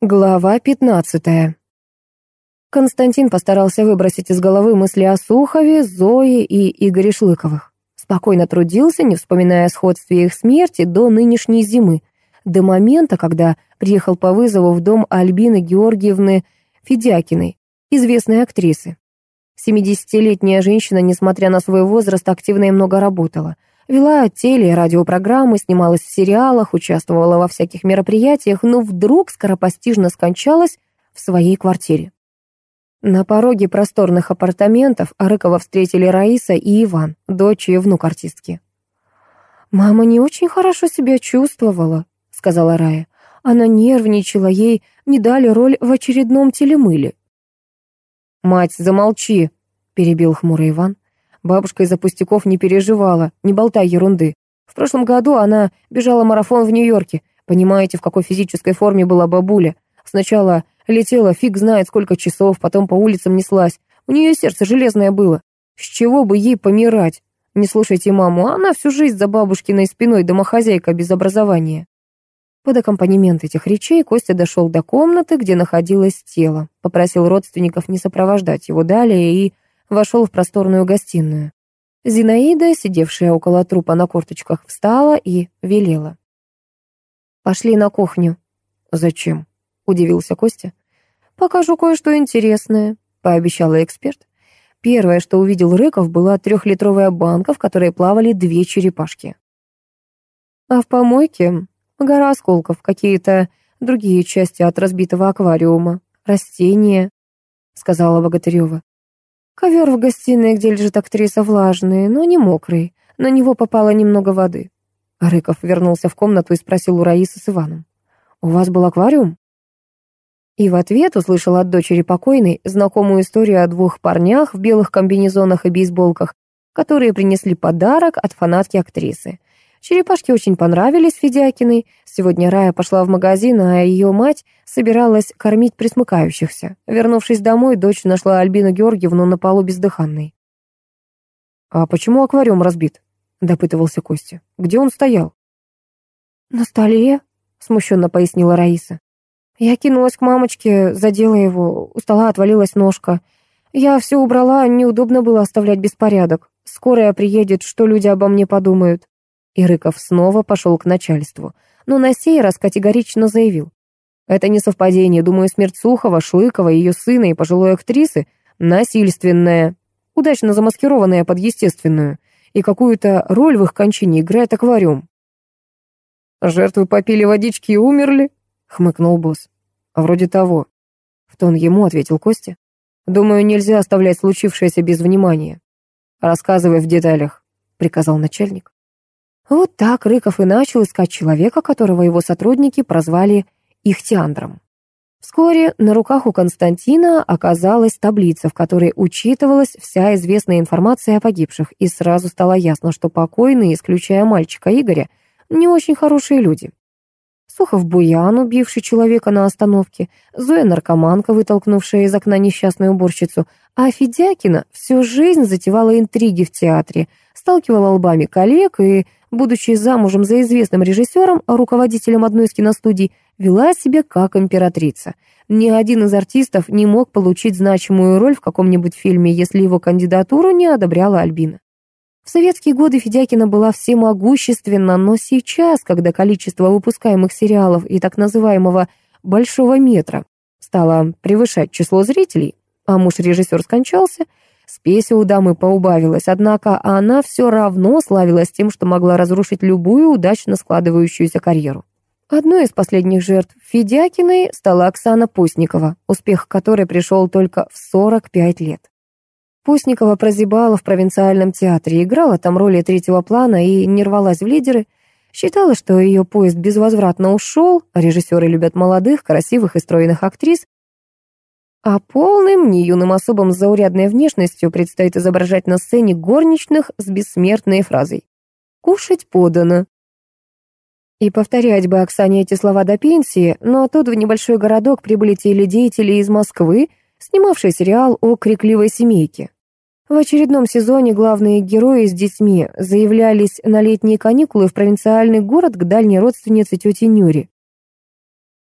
Глава 15. Константин постарался выбросить из головы мысли о Сухове, Зое и Игоре Шлыковых. Спокойно трудился, не вспоминая о сходстве их смерти до нынешней зимы, до момента, когда приехал по вызову в дом Альбины Георгиевны Федякиной, известной актрисы. 70-летняя женщина, несмотря на свой возраст, активно и много работала — Вела теле- и радиопрограммы, снималась в сериалах, участвовала во всяких мероприятиях, но вдруг скоропостижно скончалась в своей квартире. На пороге просторных апартаментов Арыкова встретили Раиса и Иван, дочь и внук артистки. «Мама не очень хорошо себя чувствовала», — сказала Рая. «Она нервничала, ей не дали роль в очередном телемыле». «Мать, замолчи», — перебил хмурый Иван. Бабушка из-за пустяков не переживала, не болтай ерунды. В прошлом году она бежала марафон в Нью-Йорке. Понимаете, в какой физической форме была бабуля? Сначала летела фиг знает сколько часов, потом по улицам неслась. У нее сердце железное было. С чего бы ей помирать? Не слушайте маму, она всю жизнь за бабушкиной спиной домохозяйка без образования. Под аккомпанемент этих речей Костя дошел до комнаты, где находилось тело, попросил родственников не сопровождать его далее и вошел в просторную гостиную. Зинаида, сидевшая около трупа на корточках, встала и велела. «Пошли на кухню». «Зачем?» — удивился Костя. «Покажу кое-что интересное», — пообещала эксперт. Первое, что увидел Рыков, была трехлитровая банка, в которой плавали две черепашки. А в помойке гора осколков, какие-то другие части от разбитого аквариума, растения, — сказала Богатырева. Ковер в гостиной, где лежит актриса, влажный, но не мокрый. На него попало немного воды. Рыков вернулся в комнату и спросил у Раисы с Иваном. «У вас был аквариум?» И в ответ услышал от дочери покойной знакомую историю о двух парнях в белых комбинезонах и бейсболках, которые принесли подарок от фанатки актрисы. Черепашки очень понравились Федякиной. Сегодня Рая пошла в магазин, а ее мать собиралась кормить присмыкающихся. Вернувшись домой, дочь нашла Альбину Георгиевну на полу бездыханной. «А почему аквариум разбит?» — допытывался Костя. «Где он стоял?» «На столе», — смущенно пояснила Раиса. Я кинулась к мамочке, задела его, у стола отвалилась ножка. Я все убрала, неудобно было оставлять беспорядок. Скорая приедет, что люди обо мне подумают. И Рыков снова пошел к начальству, но на сей раз категорично заявил. Это не совпадение, думаю, смерть Сухова, Шлыкова, ее сына и пожилой актрисы насильственная, удачно замаскированная под естественную, и какую-то роль в их кончине играет аквариум. «Жертвы попили водички и умерли?» — хмыкнул босс. «Вроде того». В тон ему ответил Костя. «Думаю, нельзя оставлять случившееся без внимания. Рассказывай в деталях», — приказал начальник. Вот так Рыков и начал искать человека, которого его сотрудники прозвали Ихтиандром. Вскоре на руках у Константина оказалась таблица, в которой учитывалась вся известная информация о погибших, и сразу стало ясно, что покойные, исключая мальчика Игоря, не очень хорошие люди. Сухов Буян, убивший человека на остановке, Зоя наркоманка, вытолкнувшая из окна несчастную уборщицу, а Федякина всю жизнь затевала интриги в театре, сталкивала лбами коллег и будучи замужем за известным режиссером, руководителем одной из киностудий, вела себя как императрица. Ни один из артистов не мог получить значимую роль в каком-нибудь фильме, если его кандидатуру не одобряла Альбина. В советские годы Федякина была всемогущественна, но сейчас, когда количество выпускаемых сериалов и так называемого «большого метра» стало превышать число зрителей, а муж режиссер скончался – Спеси у дамы поубавилась, однако она все равно славилась тем, что могла разрушить любую удачно складывающуюся карьеру. Одной из последних жертв Федякиной стала Оксана Пустникова, успех которой пришел только в 45 лет. Пустникова прозябала в провинциальном театре, играла там роли третьего плана и не рвалась в лидеры, считала, что ее поезд безвозвратно ушел, а режиссеры любят молодых, красивых и стройных актрис, а полным, не юным особам с заурядной внешностью предстоит изображать на сцене горничных с бессмертной фразой «Кушать подано». И повторять бы Оксане эти слова до пенсии, но оттуда в небольшой городок прибыли теледеятели из Москвы, снимавшие сериал о крикливой семейке. В очередном сезоне главные герои с детьми заявлялись на летние каникулы в провинциальный город к дальней родственнице тети Нюри.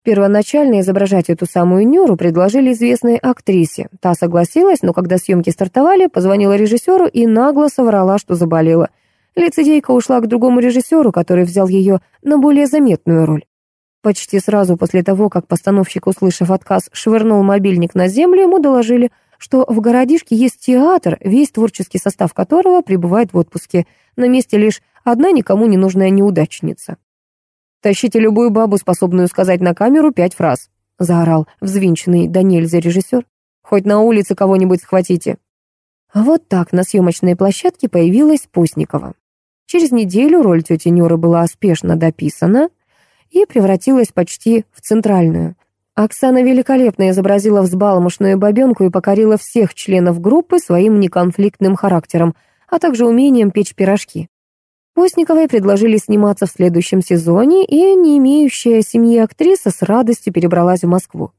Первоначально изображать эту самую Нюру предложили известной актрисе. Та согласилась, но когда съемки стартовали, позвонила режиссеру и нагло соврала, что заболела. Лицедейка ушла к другому режиссеру, который взял ее на более заметную роль. Почти сразу после того, как постановщик, услышав отказ, швырнул мобильник на землю, ему доложили, что в городишке есть театр, весь творческий состав которого пребывает в отпуске. На месте лишь одна никому не нужная неудачница. «Тащите любую бабу, способную сказать на камеру пять фраз», — заорал взвинченный до нельзя режиссер. «Хоть на улице кого-нибудь схватите». А вот так на съемочной площадке появилась Постникова. Через неделю роль тети Нюры была спешно дописана и превратилась почти в центральную. Оксана великолепно изобразила взбалмошную бабенку и покорила всех членов группы своим неконфликтным характером, а также умением печь пирожки. Постниковой предложили сниматься в следующем сезоне, и не имеющая семьи актриса с радостью перебралась в Москву.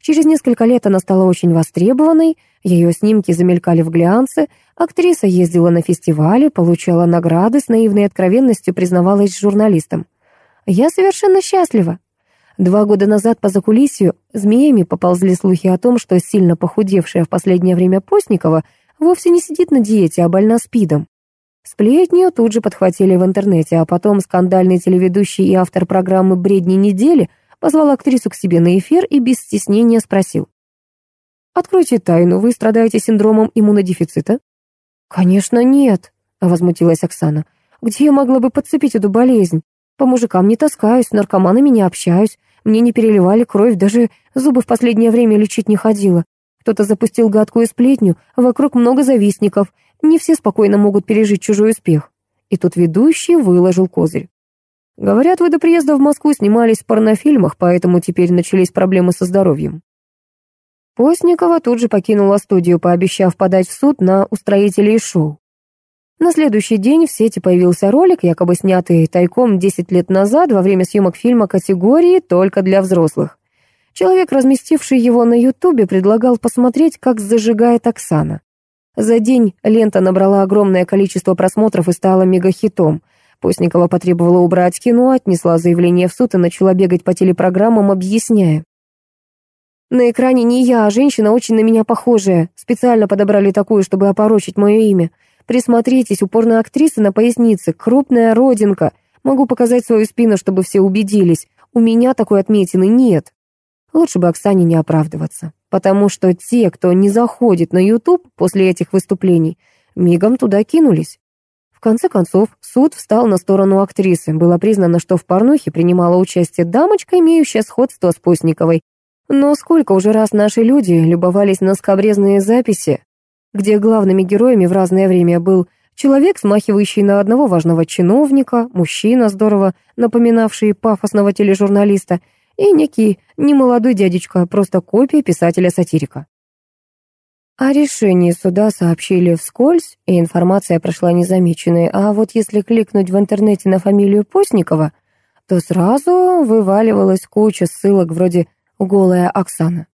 Через несколько лет она стала очень востребованной, ее снимки замелькали в глянце, актриса ездила на фестивали, получала награды, с наивной откровенностью признавалась журналистам. «Я совершенно счастлива». Два года назад по закулисью змеями поползли слухи о том, что сильно похудевшая в последнее время Постникова вовсе не сидит на диете, а больна СПИДом. Сплетню тут же подхватили в интернете, а потом скандальный телеведущий и автор программы «Бредни недели» позвал актрису к себе на эфир и без стеснения спросил. «Откройте тайну, вы страдаете синдромом иммунодефицита?» «Конечно нет», — возмутилась Оксана. «Где я могла бы подцепить эту болезнь? По мужикам не таскаюсь, с наркоманами не общаюсь, мне не переливали кровь, даже зубы в последнее время лечить не ходила. Кто-то запустил гадкую сплетню, вокруг много завистников, не все спокойно могут пережить чужой успех. И тут ведущий выложил козырь. Говорят, вы до приезда в Москву снимались в порнофильмах, поэтому теперь начались проблемы со здоровьем. Постникова тут же покинула студию, пообещав подать в суд на устроителей шоу. На следующий день в сети появился ролик, якобы снятый тайком 10 лет назад во время съемок фильма категории «Только для взрослых». Человек, разместивший его на ютубе, предлагал посмотреть, как зажигает Оксана. За день лента набрала огромное количество просмотров и стала мегахитом. Постникова потребовала убрать кино, отнесла заявление в суд и начала бегать по телепрограммам, объясняя. На экране не я, а женщина очень на меня похожая. Специально подобрали такую, чтобы опорочить мое имя. Присмотритесь, упорная актриса на пояснице, крупная родинка. Могу показать свою спину, чтобы все убедились. У меня такой отметины нет. Лучше бы Оксане не оправдываться потому что те, кто не заходит на YouTube после этих выступлений, мигом туда кинулись. В конце концов, суд встал на сторону актрисы. Было признано, что в порнухе принимала участие дамочка, имеющая сходство с Постниковой. Но сколько уже раз наши люди любовались на скобрезные записи, где главными героями в разное время был человек, смахивающий на одного важного чиновника, мужчина, здорово напоминавший пафосного тележурналиста, и некий немолодой дядечка, просто копия писателя-сатирика. О решении суда сообщили вскользь, и информация прошла незамеченной, а вот если кликнуть в интернете на фамилию Постникова, то сразу вываливалась куча ссылок вроде «Голая Оксана».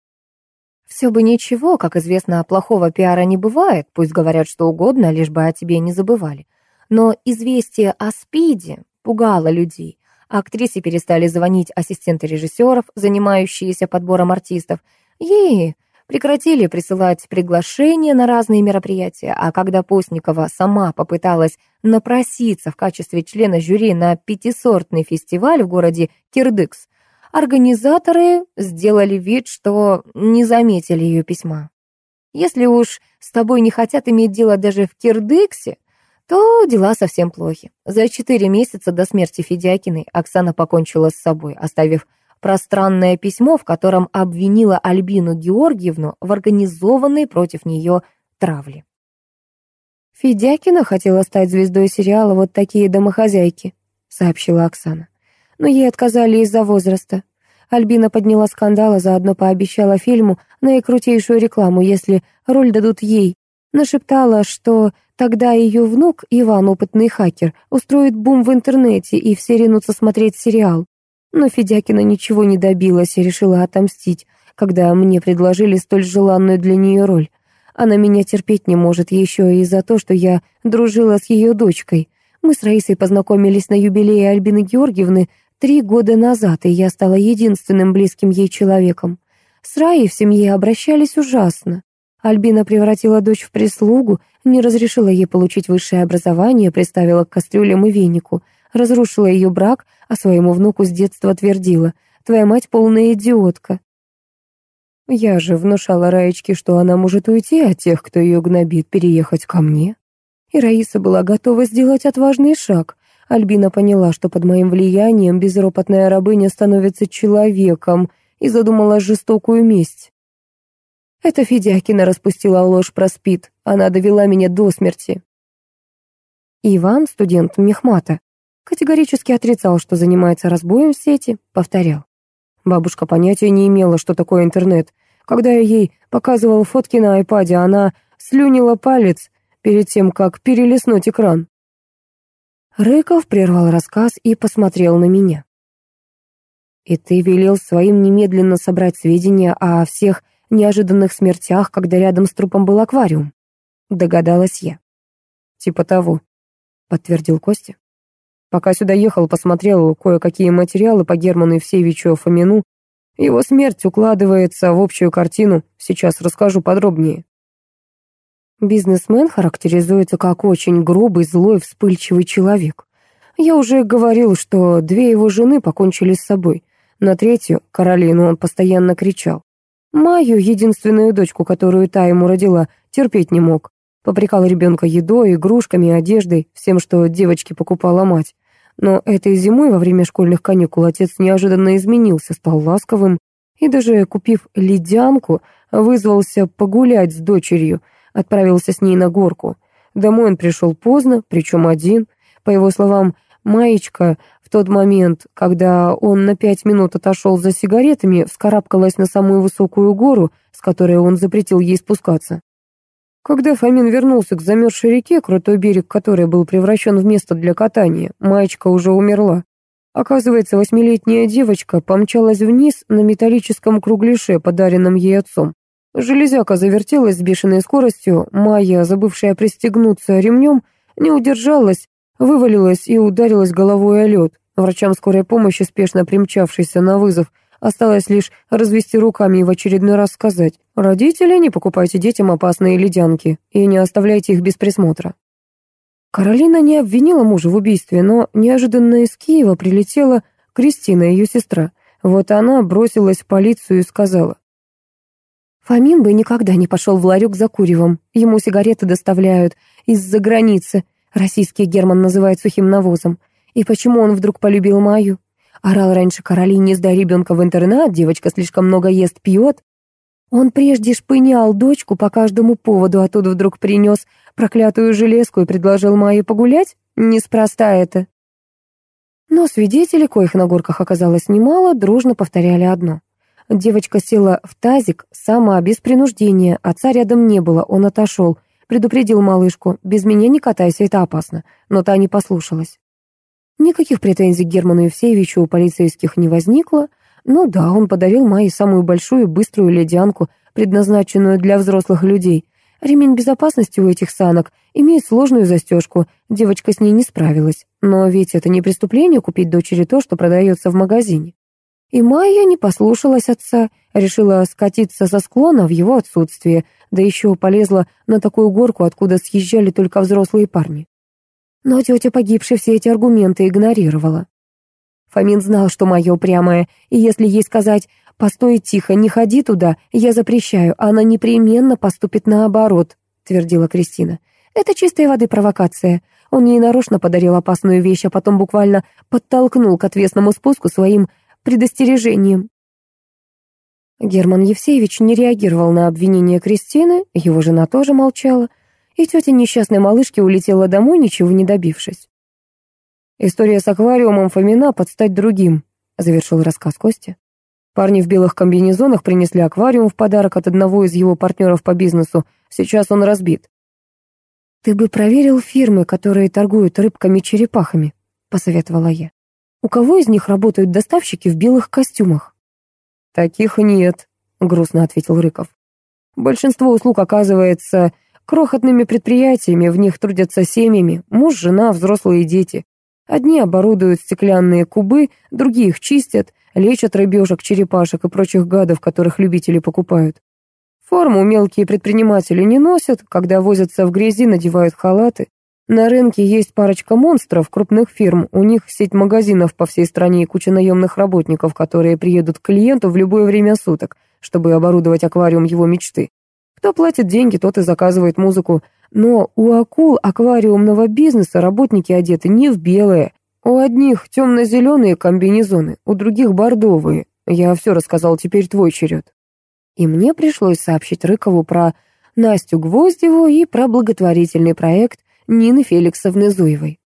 Все бы ничего, как известно, плохого пиара не бывает, пусть говорят что угодно, лишь бы о тебе не забывали. Но известие о СПИДе пугало людей, Актрисе перестали звонить ассистенты режиссеров, занимающиеся подбором артистов. Ей прекратили присылать приглашения на разные мероприятия, а когда Постникова сама попыталась напроситься в качестве члена жюри на пятисортный фестиваль в городе Кирдыкс, организаторы сделали вид, что не заметили ее письма. Если уж с тобой не хотят иметь дело даже в Кирдыксе, то дела совсем плохи. За четыре месяца до смерти Федякиной Оксана покончила с собой, оставив пространное письмо, в котором обвинила Альбину Георгиевну в организованной против нее травле. «Федякина хотела стать звездой сериала «Вот такие домохозяйки», — сообщила Оксана. «Но ей отказали из-за возраста. Альбина подняла скандал, а заодно пообещала фильму наикрутейшую рекламу, если роль дадут ей. Нашептала, что Тогда ее внук, Иван, опытный хакер, устроит бум в интернете, и все ринутся смотреть сериал. Но Федякина ничего не добилась и решила отомстить, когда мне предложили столь желанную для нее роль. Она меня терпеть не может еще и за то, что я дружила с ее дочкой. Мы с Раисой познакомились на юбилее Альбины Георгиевны три года назад, и я стала единственным близким ей человеком. С Раей в семье обращались ужасно. Альбина превратила дочь в прислугу, не разрешила ей получить высшее образование, приставила к кастрюлям и венику, разрушила ее брак, а своему внуку с детства твердила «Твоя мать полная идиотка». Я же внушала Раечке, что она может уйти от тех, кто ее гнобит, переехать ко мне. И Раиса была готова сделать отважный шаг. Альбина поняла, что под моим влиянием безропотная рабыня становится человеком, и задумала жестокую месть. Это Федякина распустила ложь про спид. Она довела меня до смерти. Иван, студент Мехмата, категорически отрицал, что занимается разбоем в сети, повторял. Бабушка понятия не имела, что такое интернет. Когда я ей показывал фотки на айпаде, она слюнила палец перед тем, как перелистнуть экран. Рыков прервал рассказ и посмотрел на меня. «И ты велел своим немедленно собрать сведения о всех неожиданных смертях, когда рядом с трупом был аквариум?» Догадалась я. «Типа того», — подтвердил Костя. Пока сюда ехал, посмотрел кое-какие материалы по Герману Евсеевичу Фомину. Его смерть укладывается в общую картину. Сейчас расскажу подробнее. Бизнесмен характеризуется как очень грубый, злой, вспыльчивый человек. Я уже говорил, что две его жены покончили с собой. На третью, Каролину, он постоянно кричал. Маю, единственную дочку, которую та ему родила, терпеть не мог. Попрекал ребенка едой, игрушками, одеждой, всем, что девочке покупала мать. Но этой зимой во время школьных каникул отец неожиданно изменился, стал ласковым и даже, купив ледянку, вызвался погулять с дочерью, отправился с ней на горку. Домой он пришел поздно, причем один. По его словам, Маечка в тот момент, когда он на пять минут отошел за сигаретами, вскарабкалась на самую высокую гору, с которой он запретил ей спускаться. Когда Фомин вернулся к замерзшей реке, крутой берег которой был превращен в место для катания, маечка уже умерла. Оказывается, восьмилетняя девочка помчалась вниз на металлическом кругляше, подаренном ей отцом. Железяка завертелась с бешеной скоростью, Майя, забывшая пристегнуться ремнем, не удержалась, вывалилась и ударилась головой о лед. Врачам скорой помощи, спешно примчавшейся на вызов, Осталось лишь развести руками и в очередной раз сказать, «Родители, не покупайте детям опасные ледянки и не оставляйте их без присмотра». Каролина не обвинила мужа в убийстве, но неожиданно из Киева прилетела Кристина, ее сестра. Вот она бросилась в полицию и сказала, «Фомин бы никогда не пошел в ларек за куревом. Ему сигареты доставляют из-за границы. Российский Герман называет сухим навозом. И почему он вдруг полюбил Майю? Орал раньше Каролине, сдай ребенка в интернат, девочка слишком много ест, пьет. Он прежде шпынял дочку по каждому поводу, а тут вдруг принес проклятую железку и предложил Майе погулять? Неспроста это. Но свидетели, коих на горках оказалось немало, дружно повторяли одно. Девочка села в тазик сама, без принуждения, отца рядом не было, он отошел, предупредил малышку, без меня не катайся, это опасно, но та не послушалась. Никаких претензий к Герману Евсеевичу у полицейских не возникло. Ну да, он подарил Майе самую большую быструю ледянку, предназначенную для взрослых людей. Ремень безопасности у этих санок имеет сложную застежку, девочка с ней не справилась. Но ведь это не преступление купить дочери то, что продается в магазине. И Майя не послушалась отца, решила скатиться со склона в его отсутствие, да еще полезла на такую горку, откуда съезжали только взрослые парни. Но тетя погибшей все эти аргументы игнорировала. Фомин знал, что мое упрямая, и если ей сказать «постой тихо, не ходи туда, я запрещаю», она непременно поступит наоборот, твердила Кристина. Это чистой воды провокация. Он ей нарочно подарил опасную вещь, а потом буквально подтолкнул к отвесному спуску своим предостережением. Герман Евсеевич не реагировал на обвинения Кристины, его жена тоже молчала, и тетя несчастной малышки улетела домой, ничего не добившись. «История с аквариумом Фомина под стать другим», — завершил рассказ Костя. Парни в белых комбинезонах принесли аквариум в подарок от одного из его партнеров по бизнесу. Сейчас он разбит. «Ты бы проверил фирмы, которые торгуют рыбками-черепахами», — посоветовала я. «У кого из них работают доставщики в белых костюмах?» «Таких нет», — грустно ответил Рыков. «Большинство услуг оказывается крохотными предприятиями, в них трудятся семьями, муж, жена, взрослые дети. Одни оборудуют стеклянные кубы, другие их чистят, лечат рыбешек, черепашек и прочих гадов, которых любители покупают. Форму мелкие предприниматели не носят, когда возятся в грязи, надевают халаты. На рынке есть парочка монстров крупных фирм, у них сеть магазинов по всей стране и куча наемных работников, которые приедут к клиенту в любое время суток, чтобы оборудовать аквариум его мечты. Кто платит деньги, тот и заказывает музыку. Но у акул аквариумного бизнеса работники одеты не в белое. У одних темно-зеленые комбинезоны, у других бордовые. Я все рассказал, теперь твой черед. И мне пришлось сообщить Рыкову про Настю Гвоздеву и про благотворительный проект Нины Феликсовны Зуевой.